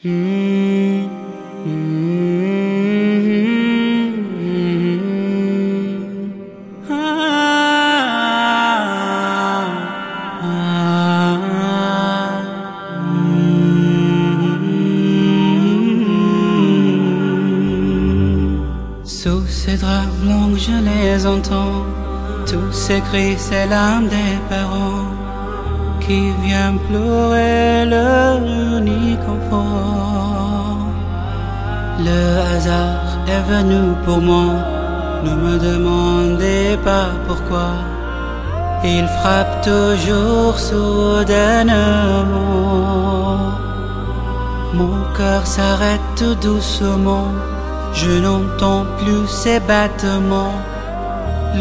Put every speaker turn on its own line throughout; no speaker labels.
Sous ces draps blancs, je les entends. Tous ces cris, c'est l'âme des parents qui viennent pleurer leur unique enfant. Le hasard est venu pour moi. Ne me demandez pas pourquoi. Il frappe toujours soudainement. Mon cœur s'arrête doucement. Je n'entends plus ces battements.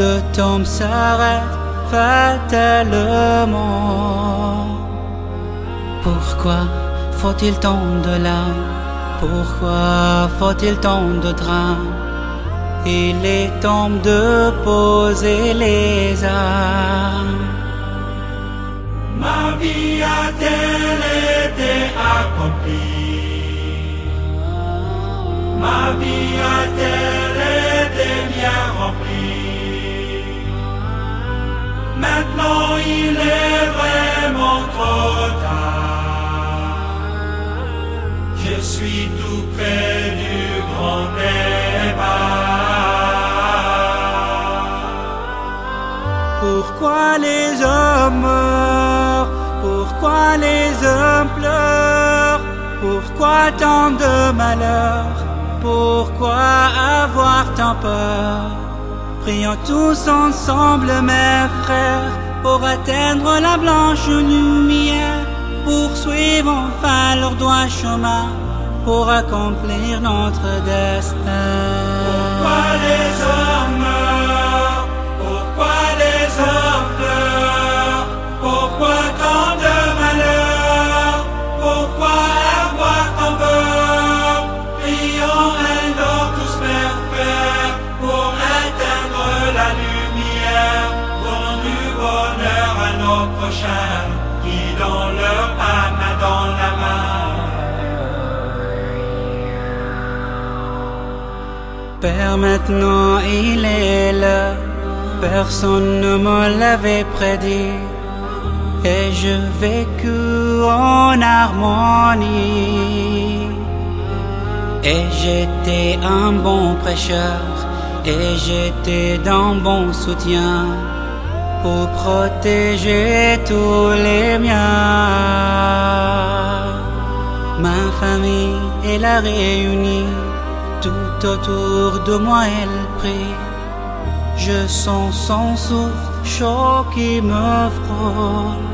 Le temps s'arrête fatalement. Pourquoi faut-il tant de larmes? Pourquoi faut-il tant de drames? Il est temps de poser les armes.
Ma vie a-t-elle été accomplie? Ma vie a-t-elle Je suis tout près du grand débat.
Pourquoi les hommes meurent? Pourquoi les hommes pleurent? Pourquoi tant de malheurs? Pourquoi avoir tant peur? Prions tous ensemble mes frères Pour atteindre la blanche lumière Poursuivre enfin leur droit chemin Pour accomplir notre destin. Pourquoi
les hommes meurent? Pourquoi les hommes
pleurent? Pourquoi tant de malheurs?
Pourquoi
avoir
tant
peur?
Prions alors tous mes frères Pour atteindre la lumière Donnons du bonheur à nos prochains Qui dans leur
Père, maintenant il est là, personne ne me l'avait prédit, et je vécu en harmonie. Et j'étais un bon prêcheur, et j'étais d'un bon soutien, pour protéger tous les miens. Ma famille est la réunie. Tout autour de moi elle prie. Je sens son souffle chaud qui me frôle.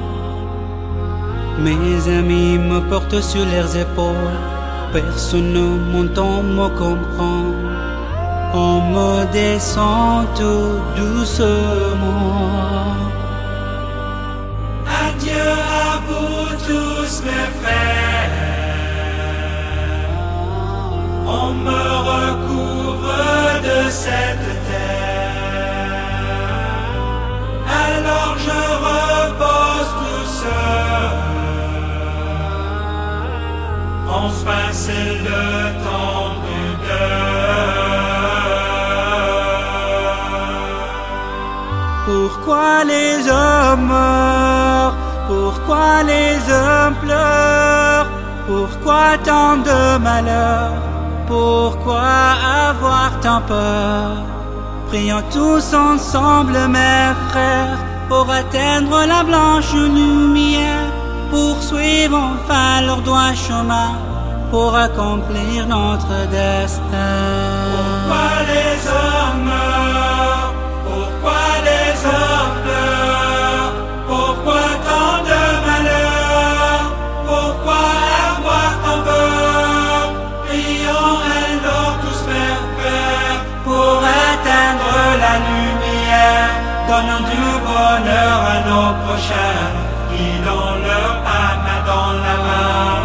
Mes amis me portent sur leurs épaules. Personne ne m'entend me comprend. On me descend tout doucement.
Adieu à vous tous mes frères. Enfin c'est le temps du.
Pourquoi les hommes meurent? Pourquoi les hommes pleurent? Pourquoi tant de malheurs? Pourquoi avoir tant peur? Prions tous ensemble mes frères Pour atteindre la blanche lumière Poursuivre enfin leur droit chemin pour accomplir notre destin. Pourquoi
les hommes meurent? Pourquoi les hommes
pleurent? Pourquoi tant de malheur Pourquoi avoir
tant
peur?
Prions alors tous vers
Père pour atteindre la lumière. Donnons du bonheur à
nos prochains qui dans leur âme dans la main.